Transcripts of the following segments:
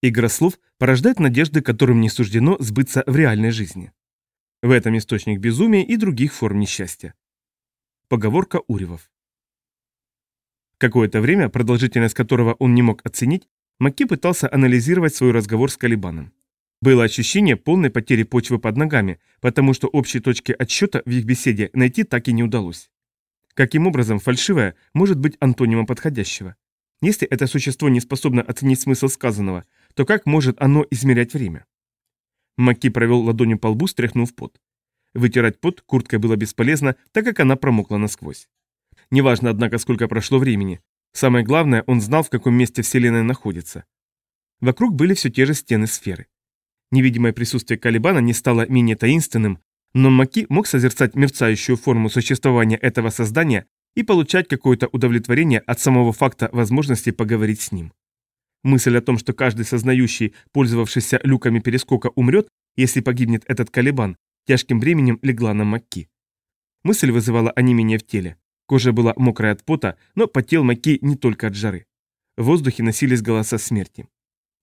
Игра слов порождает надежды, которым не суждено сбыться в реальной жизни. В этом источник безумия и других форм несчастья. Поговорка Уревов. Какое-то время, продолжительность которого он не мог оценить, Макки пытался анализировать свой разговор с Калибаном. Было ощущение полной потери почвы под ногами, потому что общей точки отсчета в их беседе найти так и не удалось. Каким образом фальшивое может быть антонимом подходящего? Если это существо не способно оценить смысл сказанного, то как может оно измерять время? Макки провел ладонью по лбу, стряхнув пот. Вытирать пот курткой было бесполезно, так как она промокла насквозь. Неважно, однако, сколько прошло времени. Самое главное, он знал, в каком месте Вселенная находится. Вокруг были все те же стены сферы. Невидимое присутствие Калибана не стало менее таинственным, но Маки мог созерцать мерцающую форму существования этого создания и получать какое-то удовлетворение от самого факта возможности поговорить с ним. Мысль о том, что каждый сознающий, пользовавшийся люками перескока, умрет, если погибнет этот Калибан, тяжким бременем легла на Макки. Мысль вызывала онемение в теле. Кожа была мокрая от пота, но потел Макки не только от жары. В воздухе носились голоса смерти.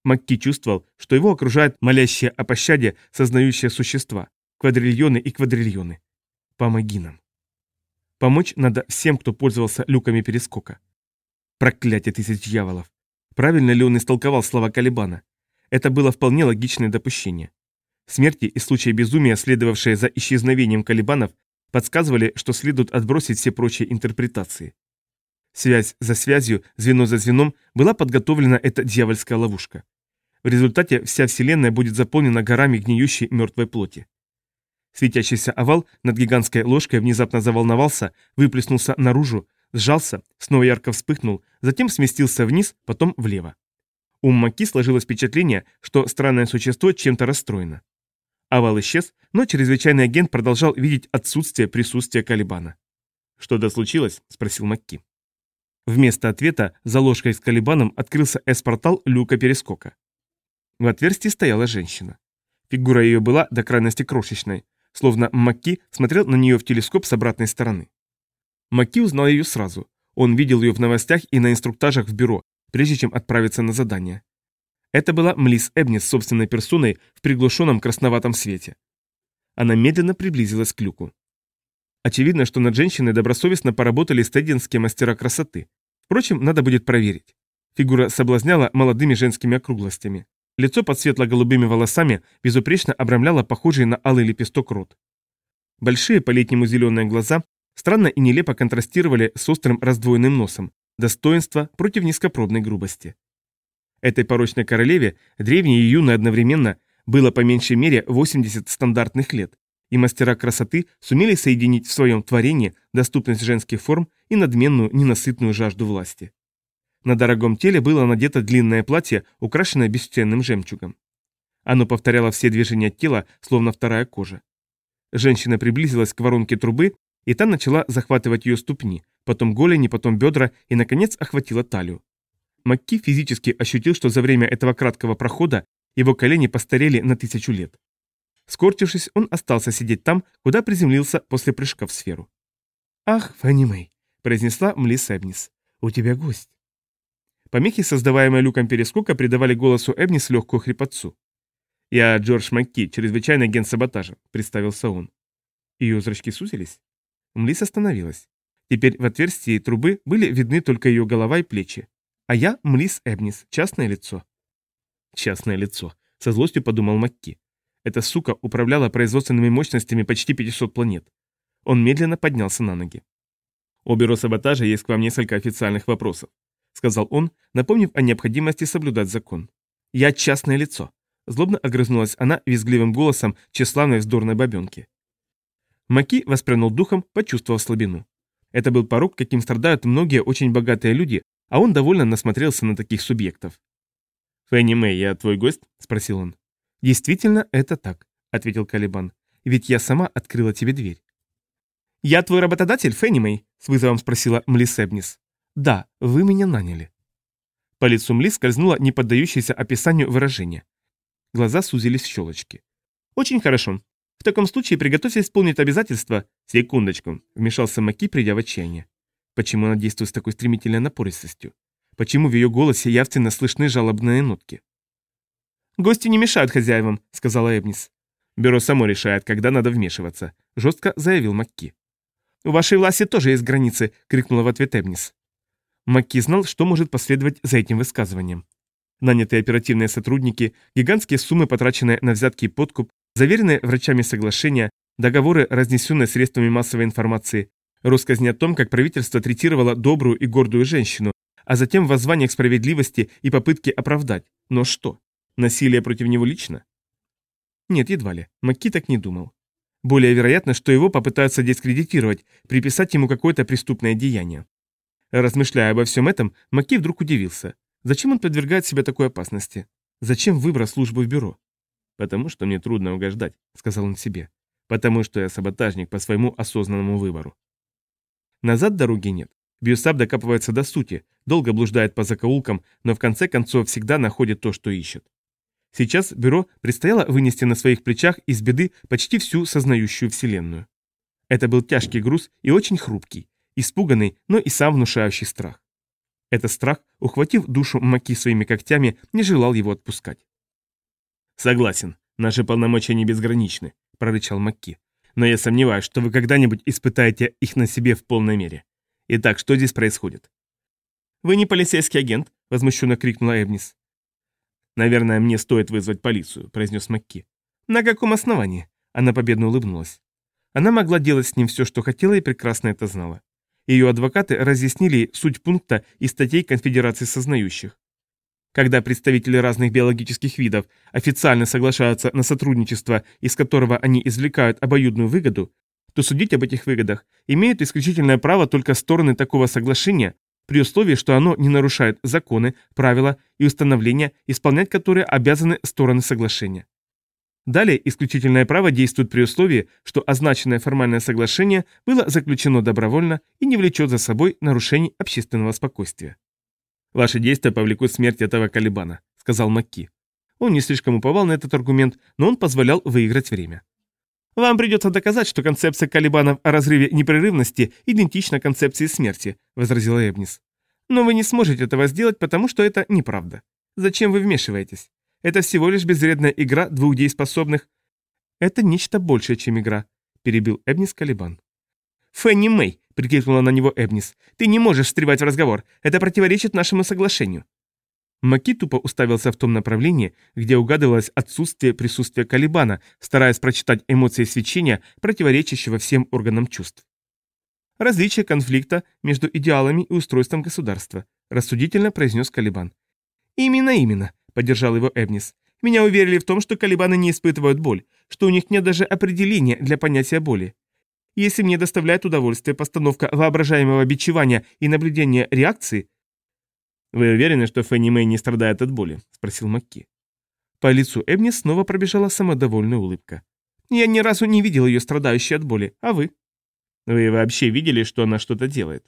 Макки чувствовал, что его окружают молящие о пощаде сознающие существа, квадриллионы и квадриллионы. Помоги нам. Помочь надо всем, кто пользовался люками перескока. Проклятие тысяч дьяволов. Правильно ли он истолковал слова Калибана? Это было вполне логичное допущение. Смерти и случаи безумия, следовавшие за исчезновением Калибанов, подсказывали, что следует отбросить все прочие интерпретации. Связь за связью, звено за звеном была подготовлена эта дьявольская ловушка. В результате вся Вселенная будет заполнена горами гниющей мертвой плоти. Светящийся овал над гигантской ложкой внезапно заволновался, выплеснулся наружу, сжался, снова ярко вспыхнул, затем сместился вниз, потом влево. У Маки сложилось впечатление, что странное существо чем-то расстроено. Овал исчез, но чрезвычайный агент продолжал видеть отсутствие присутствия Калибана. «Что-то случилось?» – спросил Макки. Вместо ответа за ложкой с Калибаном открылся эс-портал люка перескока. В отверстии стояла женщина. Фигура ее была до крайности крошечной, словно Макки смотрел на нее в телескоп с обратной стороны. Макки узнал ее сразу. Он видел ее в новостях и на инструктажах в бюро, прежде чем отправиться на задание. Это была Млис Эбнис собственной персоной в приглушенном красноватом свете. Она медленно приблизилась к люку. Очевидно, что над женщиной добросовестно поработали стединские мастера красоты. Впрочем, надо будет проверить. Фигура соблазняла молодыми женскими округлостями. Лицо под светло-голубыми волосами безупречно обрамляло похожий на алый лепесток рот. Большие по-летнему зеленые глаза странно и нелепо контрастировали с острым раздвоенным носом, достоинство против низкопробной грубости. Этой порочной королеве, древней и юной одновременно, было по меньшей мере 80 стандартных лет, и мастера красоты сумели соединить в своем творении доступность женских форм и надменную, ненасытную жажду власти. На дорогом теле было надето длинное платье, украшенное бесценным жемчугом. Оно повторяло все движения тела, словно вторая кожа. Женщина приблизилась к воронке трубы, и та начала захватывать ее ступни, потом голени, потом бедра и, наконец, охватила талию. Макки физически ощутил, что за время этого краткого прохода его колени постарели на тысячу лет. Скорчившись, он остался сидеть там, куда приземлился после прыжка в сферу. «Ах, Фанни Мэй», — произнесла Млис Эбнис, — «у тебя гость». Помехи, создаваемые люком перескока, придавали голосу Эбнис легкую хрипотцу. «Я Джордж Макки, чрезвычайный агент саботажа», — представился он. Ее зрачки сузились. Млис остановилась. Теперь в отверстии трубы были видны только ее голова и плечи. А я Млис Эбнис, частное лицо. Частное лицо, со злостью подумал Макки. Эта сука управляла производственными мощностями почти 500 планет. Он медленно поднялся на ноги. У бюро саботажа есть к вам несколько официальных вопросов, сказал он, напомнив о необходимости соблюдать закон. Я частное лицо. Злобно огрызнулась она визгливым голосом тщеславной вздорной бабенки. Маки воспрянул духом, почувствовав слабину. Это был порог, каким страдают многие очень богатые люди, а он довольно насмотрелся на таких субъектов. «Фенни Мэй, я твой гость?» – спросил он. «Действительно, это так», – ответил Калибан. «Ведь я сама открыла тебе дверь». «Я твой работодатель, Фенни Мэй?» – с вызовом спросила Млис Эбнис. «Да, вы меня наняли». По лицу Мли скользнуло не поддающееся описанию выражение. Глаза сузились в щелочки. «Очень хорошо. В таком случае приготовься исполнить обязательства...» «Секундочку», — вмешался Маки, придя в отчаяние. Почему она действует с такой стремительной напористостью? Почему в ее голосе явственно слышны жалобные нотки? «Гости не мешают хозяевам», — сказала Эбнис. «Бюро само решает, когда надо вмешиваться», — жестко заявил Макки. «У вашей власти тоже есть границы», — крикнула в ответ Эбнис. Макки знал, что может последовать за этим высказыванием. Нанятые оперативные сотрудники, гигантские суммы, потраченные на взятки и подкуп, заверенные врачами соглашения, договоры, разнесенные средствами массовой информации, россказни о том, как правительство третировало добрую и гордую женщину, а затем воззвание к справедливости и попытки оправдать. Но что? Насилие против него лично? Нет, едва ли. Макки так не думал. Более вероятно, что его попытаются дискредитировать, приписать ему какое-то преступное деяние. Размышляя обо всем этом, Макки вдруг удивился. Зачем он подвергает себя такой опасности? Зачем выбрал службу в бюро? «Потому что мне трудно угождать», — сказал он себе. «Потому что я саботажник по своему осознанному выбору». Назад дороги нет. Бюсаб докапывается до сути, долго блуждает по закоулкам, но в конце концов всегда находит то, что ищет. Сейчас бюро предстояло вынести на своих плечах из беды почти всю сознающую Вселенную. Это был тяжкий груз и очень хрупкий, испуганный, но и сам внушающий страх. Этот страх, ухватив душу Маки своими когтями, не желал его отпускать. «Согласен, наши полномочия не безграничны», — прорычал Макки. «Но я сомневаюсь, что вы когда-нибудь испытаете их на себе в полной мере. Итак, что здесь происходит?» «Вы не полицейский агент», — возмущенно крикнула Эбнис. «Наверное, мне стоит вызвать полицию», — произнес Макки. «На каком основании?» Она победно улыбнулась. Она могла делать с ним все, что хотела, и прекрасно это знала. Ее адвокаты разъяснили суть пункта из статей Конфедерации сознающих. Когда представители разных биологических видов официально соглашаются на сотрудничество, из которого они извлекают обоюдную выгоду, то судить об этих выгодах имеют исключительное право только стороны такого соглашения, при условии, что оно не нарушает законы, правила и установления, исполнять которые обязаны стороны соглашения. Далее исключительное право действует при условии, что означенное формальное соглашение было заключено добровольно и не влечет за собой нарушений общественного спокойствия. «Ваши действия повлекут смерть этого Калибана», — сказал Макки. Он не слишком уповал на этот аргумент, но он позволял выиграть время. «Вам придется доказать, что концепция Калибанов о разрыве непрерывности идентична концепции смерти», — возразила Эбнис. «Но вы не сможете этого сделать, потому что это неправда. Зачем вы вмешиваетесь? Это всего лишь безвредная игра двух дееспособных...» «Это нечто большее, чем игра», — перебил Эбнис Калибан. «Фенни Мэй!» — прикрикнула на него Эбнис. «Ты не можешь встревать в разговор. Это противоречит нашему соглашению». Маки тупо уставился в том направлении, где угадывалось отсутствие присутствия Калибана, стараясь прочитать эмоции свечения, противоречащего всем органам чувств. «Различие конфликта между идеалами и устройством государства», — рассудительно произнес Калибан. «Именно, именно», — поддержал его Эбнис. «Меня уверили в том, что Калибаны не испытывают боль, что у них нет даже определения для понятия боли. Если мне доставляет удовольствие постановка воображаемого бичевания и наблюдение реакции... «Вы уверены, что Фенни Мэй не страдает от боли?» – спросил Макки. По лицу Эбни снова пробежала самодовольная улыбка. «Я ни разу не видел ее страдающей от боли, а вы?» «Вы вообще видели, что она что-то делает?»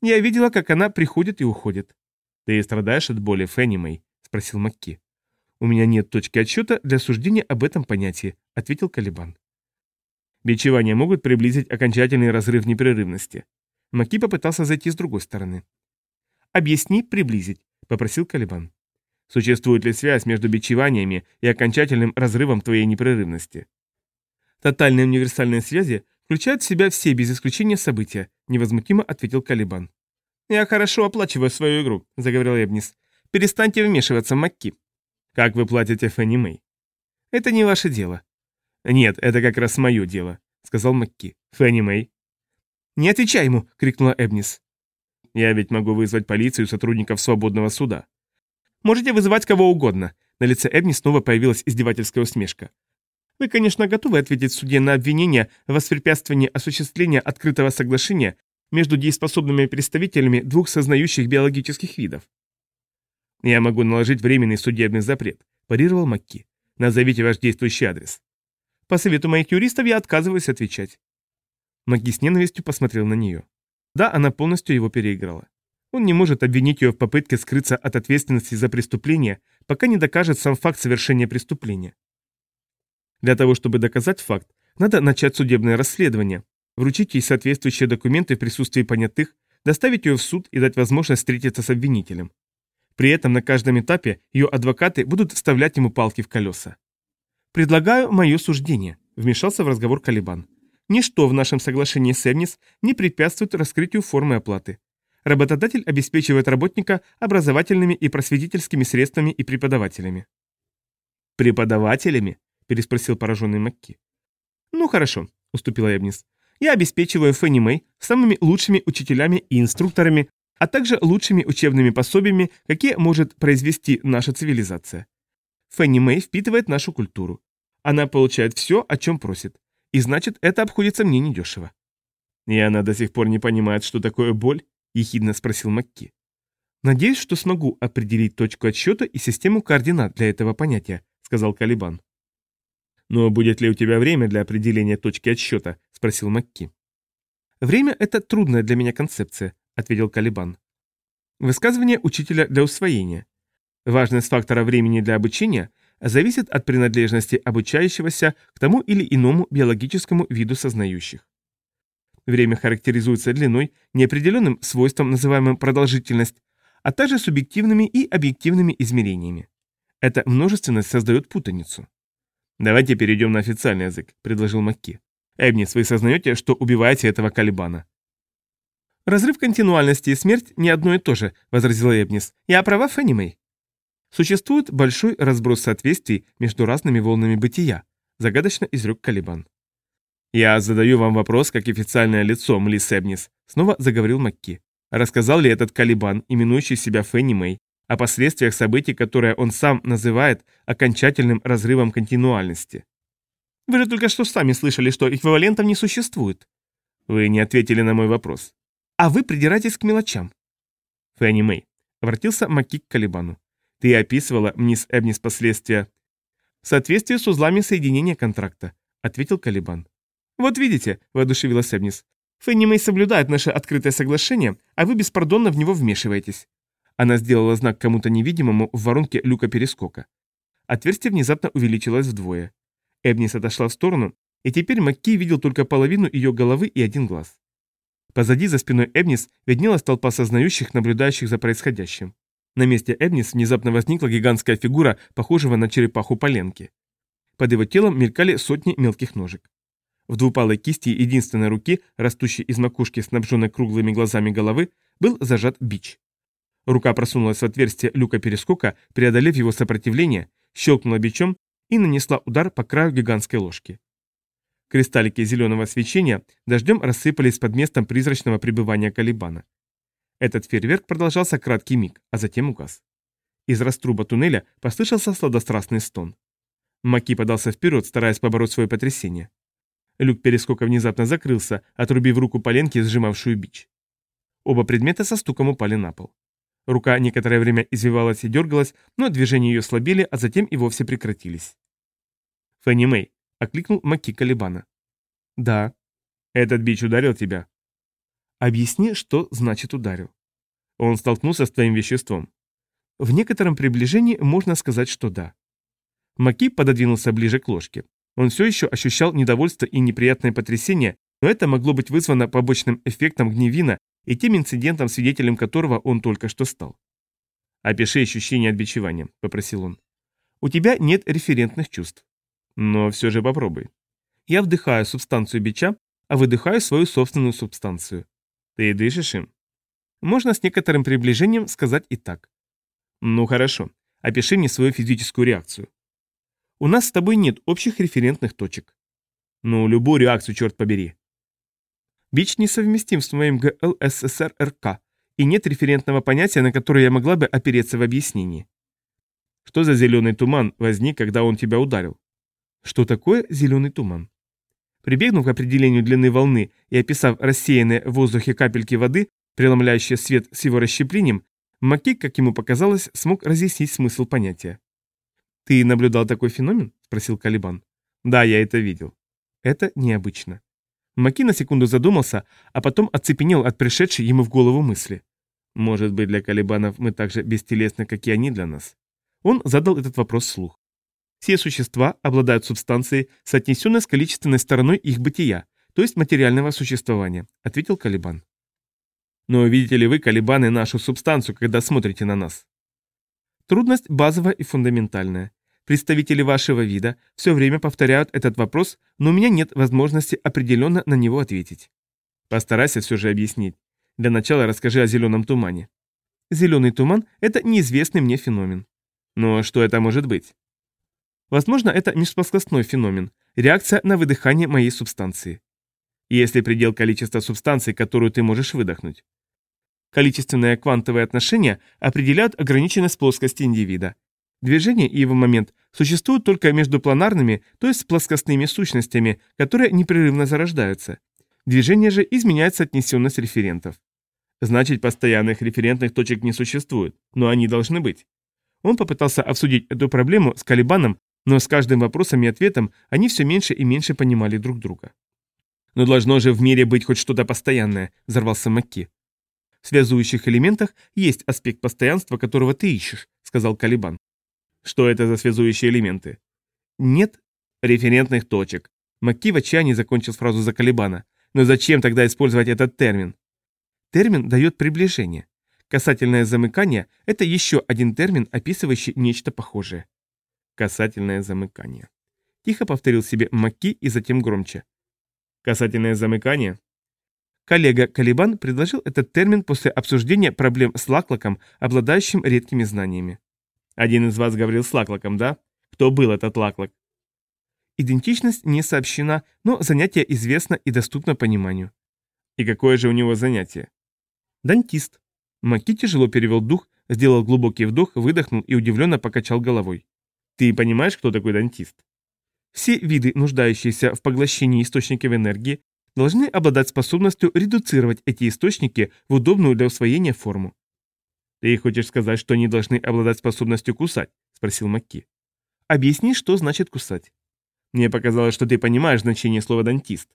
«Я видела, как она приходит и уходит». «Ты страдаешь от боли, Фенни Мэй?» – спросил Макки. «У меня нет точки отсчета для суждения об этом понятии», – ответил Калибан. Бичевания могут приблизить окончательный разрыв непрерывности. Маки попытался зайти с другой стороны. «Объясни приблизить», — попросил Калибан. «Существует ли связь между бичеваниями и окончательным разрывом твоей непрерывности?» «Тотальные универсальные связи включают в себя все без исключения события», — невозмутимо ответил Калибан. «Я хорошо оплачиваю свою игру», — заговорил Эбнис. «Перестаньте вмешиваться, Макки». «Как вы платите Фенни Мэй?» «Это не ваше дело», «Нет, это как раз мое дело», — сказал Макки. «Фенни Мэй». «Не отвечай ему!» — крикнула Эбнис. «Я ведь могу вызвать полицию сотрудников свободного суда». «Можете вызывать кого угодно». На лице Эбни снова появилась издевательская усмешка. «Вы, конечно, готовы ответить в суде на обвинение в воспрепятствовании осуществления открытого соглашения между дееспособными представителями двух сознающих биологических видов?» «Я могу наложить временный судебный запрет», – парировал Макки. «Назовите ваш действующий адрес». По совету моих юристов я отказываюсь отвечать. Маги с ненавистью посмотрел на нее. Да, она полностью его переиграла. Он не может обвинить ее в попытке скрыться от ответственности за преступление, пока не докажет сам факт совершения преступления. Для того, чтобы доказать факт, надо начать судебное расследование, вручить ей соответствующие документы в присутствии понятых, доставить ее в суд и дать возможность встретиться с обвинителем. При этом на каждом этапе ее адвокаты будут вставлять ему палки в колеса. «Предлагаю мое суждение», — вмешался в разговор Калибан. «Ничто в нашем соглашении с Эмнис не препятствует раскрытию формы оплаты. Работодатель обеспечивает работника образовательными и просветительскими средствами и преподавателями». «Преподавателями?» – переспросил пораженный Макки. «Ну хорошо», – уступила Эбнис. «Я обеспечиваю Фенни Мэй самыми лучшими учителями и инструкторами, а также лучшими учебными пособиями, какие может произвести наша цивилизация. Фенни Мэй впитывает нашу культуру. Она получает все, о чем просит. И значит, это обходится мне недешево». «И она до сих пор не понимает, что такое боль?» – ехидно спросил Макки. «Надеюсь, что смогу определить точку отсчета и систему координат для этого понятия», – сказал Калибан. «Но будет ли у тебя время для определения точки отсчета?» – спросил Макки. «Время – это трудная для меня концепция», – ответил Калибан. «Высказывание учителя для усвоения. Важность фактора времени для обучения зависит от принадлежности обучающегося к тому или иному биологическому виду сознающих. Время характеризуется длиной, неопределенным свойством, называемым продолжительность, а также субъективными и объективными измерениями. Эта множественность создает путаницу. «Давайте перейдем на официальный язык», — предложил Макки. «Эбнис, вы сознаете, что убиваете этого Калибана?» «Разрыв континуальности и смерть не одно и то же», — возразила Эбнис. «Я права, Фенни «Существует большой разброс соответствий между разными волнами бытия», — загадочно изрек Калибан. «Я задаю вам вопрос, как официальное лицо, Млис Эбнис», — снова заговорил Макки. «Рассказал ли этот Калибан, именующий себя Фенни Мэй, о последствиях событий, которые он сам называет окончательным разрывом континуальности. Вы же только что сами слышали, что эквивалентов не существует. Вы не ответили на мой вопрос. А вы придираетесь к мелочам. Фенни Мэй, обратился Маки к Калибану. Ты описывала мисс Эбнис последствия в соответствии с узлами соединения контракта, ответил Калибан. Вот видите, воодушевилась Эбнис. Фенни Мэй соблюдает наше открытое соглашение, а вы беспардонно в него вмешиваетесь. Она сделала знак кому-то невидимому в воронке люка перескока. Отверстие внезапно увеличилось вдвое. Эбнис отошла в сторону, и теперь Макки видел только половину ее головы и один глаз. Позади, за спиной Эбнис, виднелась толпа сознающих, наблюдающих за происходящим. На месте Эбнис внезапно возникла гигантская фигура, похожего на черепаху поленки. Под его телом мелькали сотни мелких ножек. В двупалой кисти единственной руки, растущей из макушки, снабженной круглыми глазами головы, был зажат бич. Рука просунулась в отверстие люка перескока, преодолев его сопротивление, щелкнула бичом и нанесла удар по краю гигантской ложки. Кристаллики зеленого свечения дождем рассыпались под местом призрачного пребывания Калибана. Этот фейерверк продолжался краткий миг, а затем угас. Из раструба туннеля послышался сладострастный стон. Маки подался вперед, стараясь побороть свое потрясение. Люк перескока внезапно закрылся, отрубив руку поленки, сжимавшую бич. Оба предмета со стуком упали на пол. Рука некоторое время извивалась и дергалась, но движения ее слабели, а затем и вовсе прекратились. «Фенни Мэй», — окликнул Маки Калибана. «Да». «Этот бич ударил тебя?» «Объясни, что значит ударил». «Он столкнулся с твоим веществом». «В некотором приближении можно сказать, что да». Маки пододвинулся ближе к ложке. Он все еще ощущал недовольство и неприятное потрясение, но это могло быть вызвано побочным эффектом гневина и тем инцидентом, свидетелем которого он только что стал. «Опиши ощущение от бичевания», — попросил он. «У тебя нет референтных чувств. Но все же попробуй. Я вдыхаю субстанцию бича, а выдыхаю свою собственную субстанцию. Ты дышишь им?» Можно с некоторым приближением сказать и так. «Ну хорошо, опиши мне свою физическую реакцию». «У нас с тобой нет общих референтных точек». «Ну, любую реакцию, черт побери». БИЧ несовместим с моим ГЛССР-РК, и нет референтного понятия, на которое я могла бы опереться в объяснении. Что за зеленый туман возник, когда он тебя ударил? Что такое зеленый туман? Прибегнув к определению длины волны и описав рассеянные в воздухе капельки воды, преломляющие свет с его расщеплением, Маккей, как ему показалось, смог разъяснить смысл понятия. «Ты наблюдал такой феномен?» – спросил Калибан. «Да, я это видел». «Это необычно. Маки на секунду задумался, а потом оцепенел от пришедшей ему в голову мысли. Может быть, для колебанов мы так же бестелесны, как и они для нас? Он задал этот вопрос вслух. Все существа обладают субстанцией, соотнесенной с количественной стороной их бытия, то есть материального существования, ответил Калибан. Но видите ли вы, Калибаны, нашу субстанцию, когда смотрите на нас? Трудность базовая и фундаментальная. Представители вашего вида все время повторяют этот вопрос, но у меня нет возможности определенно на него ответить. Постарайся все же объяснить. Для начала расскажи о зеленом тумане. Зеленый туман – это неизвестный мне феномен. Но что это может быть? Возможно, это межплоскостной феномен, реакция на выдыхание моей субстанции. Есть ли предел количества субстанций, которую ты можешь выдохнуть? Количественные квантовые отношения определяют ограниченность плоскости индивида. Движение и его момент существуют только между планарными, то есть плоскостными сущностями, которые непрерывно зарождаются. Движение же изменяет соотнесенность референтов. Значит, постоянных референтных точек не существует, но они должны быть. Он попытался обсудить эту проблему с Калибаном, но с каждым вопросом и ответом они все меньше и меньше понимали друг друга. «Но должно же в мире быть хоть что-то постоянное», — взорвался Макки. «В связующих элементах есть аспект постоянства, которого ты ищешь», — сказал Калибан. Что это за связующие элементы? Нет референтных точек. Макки в отчаянии закончил фразу за Калибана. Но зачем тогда использовать этот термин? Термин дает приближение. Касательное замыкание – это еще один термин, описывающий нечто похожее. Касательное замыкание. Тихо повторил себе Макки и затем громче. Касательное замыкание? Коллега Калибан предложил этот термин после обсуждения проблем с Лаклаком, обладающим редкими знаниями. Один из вас говорил с Лаклаком, да? Кто был этот Лаклак? Идентичность не сообщена, но занятие известно и доступно пониманию. И какое же у него занятие? Дантист. Маки тяжело перевел дух, сделал глубокий вдох, выдохнул и удивленно покачал головой. Ты понимаешь, кто такой дантист? Все виды, нуждающиеся в поглощении источников энергии, должны обладать способностью редуцировать эти источники в удобную для усвоения форму. «Ты хочешь сказать, что они должны обладать способностью кусать?» – спросил Макки. «Объясни, что значит кусать». «Мне показалось, что ты понимаешь значение слова «дантист».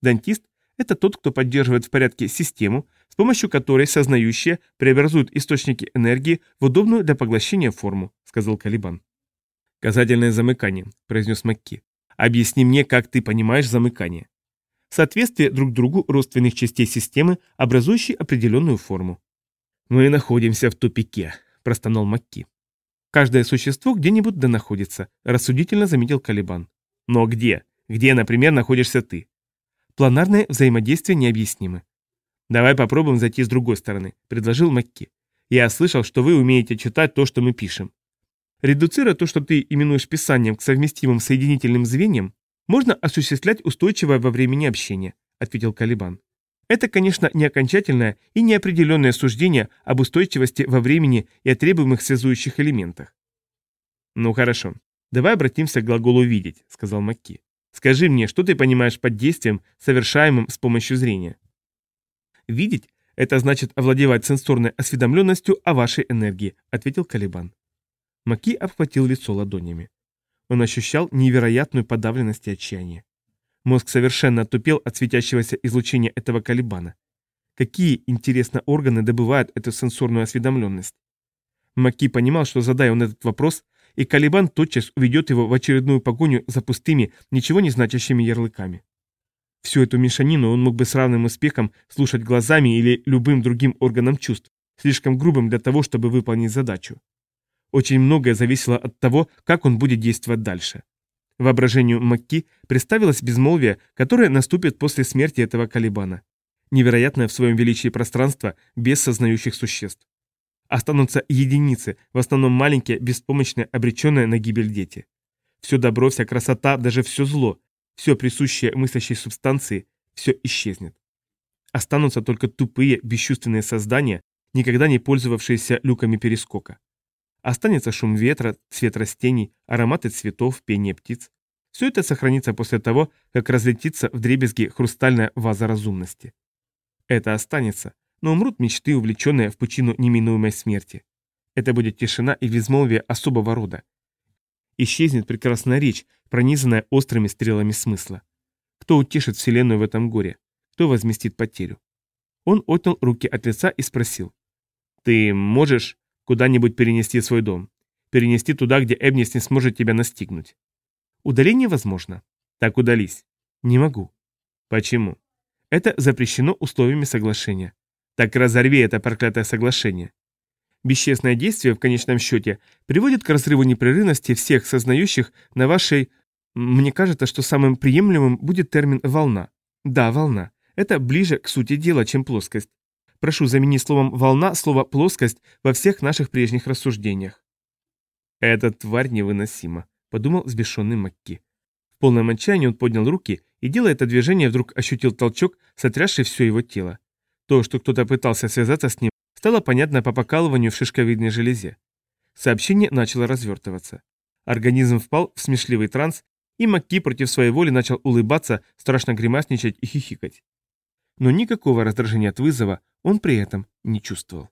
Дантист – это тот, кто поддерживает в порядке систему, с помощью которой сознающие преобразуют источники энергии в удобную для поглощения форму», – сказал Калибан. «Касательное замыкание», – произнес Макки. «Объясни мне, как ты понимаешь замыкание». Соответствие друг другу родственных частей системы, образующей определенную форму. «Мы находимся в тупике», – простонал Макки. «Каждое существо где-нибудь да находится», – рассудительно заметил Калибан. «Но где? Где, например, находишься ты?» «Планарное взаимодействие необъяснимо». «Давай попробуем зайти с другой стороны», – предложил Макки. «Я слышал, что вы умеете читать то, что мы пишем». Редуцируя то, что ты именуешь писанием к совместимым соединительным звеньям, можно осуществлять устойчивое во времени общение», – ответил Калибан. Это, конечно, не окончательное и неопределенное суждение об устойчивости во времени и о требуемых связующих элементах. «Ну хорошо, давай обратимся к глаголу «видеть», — сказал Макки. «Скажи мне, что ты понимаешь под действием, совершаемым с помощью зрения?» «Видеть — это значит овладевать сенсорной осведомленностью о вашей энергии», — ответил Калибан. Маки обхватил лицо ладонями. Он ощущал невероятную подавленность и отчаяние. Мозг совершенно отупел от светящегося излучения этого колебана. Какие, интересно, органы добывают эту сенсорную осведомленность? Маки понимал, что задая он этот вопрос, и Калибан тотчас уведет его в очередную погоню за пустыми, ничего не значащими ярлыками. Всю эту мешанину он мог бы с равным успехом слушать глазами или любым другим органом чувств, слишком грубым для того, чтобы выполнить задачу. Очень многое зависело от того, как он будет действовать дальше. Воображению Макки представилось безмолвие, которое наступит после смерти этого Калибана. Невероятное в своем величии пространство без сознающих существ. Останутся единицы, в основном маленькие, беспомощные, обреченные на гибель дети. Все добро, вся красота, даже все зло, все присущее мыслящей субстанции, все исчезнет. Останутся только тупые, бесчувственные создания, никогда не пользовавшиеся люками перескока. Останется шум ветра, цвет растений, ароматы цветов, пение птиц. Все это сохранится после того, как разлетится в дребезги хрустальная ваза разумности. Это останется, но умрут мечты, увлеченные в пучину неминуемой смерти. Это будет тишина и безмолвие особого рода. Исчезнет прекрасная речь, пронизанная острыми стрелами смысла. Кто утешит Вселенную в этом горе? Кто возместит потерю? Он отнял руки от лица и спросил. «Ты можешь...» Куда-нибудь перенести свой дом. Перенести туда, где Эбнис не сможет тебя настигнуть. Удаление возможно. Так удались. Не могу. Почему? Это запрещено условиями соглашения. Так разорви это проклятое соглашение. Бесчестное действие, в конечном счете, приводит к разрыву непрерывности всех сознающих на вашей... Мне кажется, что самым приемлемым будет термин «волна». Да, волна. Это ближе к сути дела, чем плоскость. Прошу заменить словом «волна» слово «плоскость» во всех наших прежних рассуждениях. «Эта тварь невыносима», — подумал взбешенный Макки. В полном отчаянии он поднял руки и, делая это движение, вдруг ощутил толчок, сотрясший все его тело. То, что кто-то пытался связаться с ним, стало понятно по покалыванию в шишковидной железе. Сообщение начало развертываться. Организм впал в смешливый транс, и Макки против своей воли начал улыбаться, страшно гримасничать и хихикать. Но никакого раздражения от вызова он при этом не чувствовал.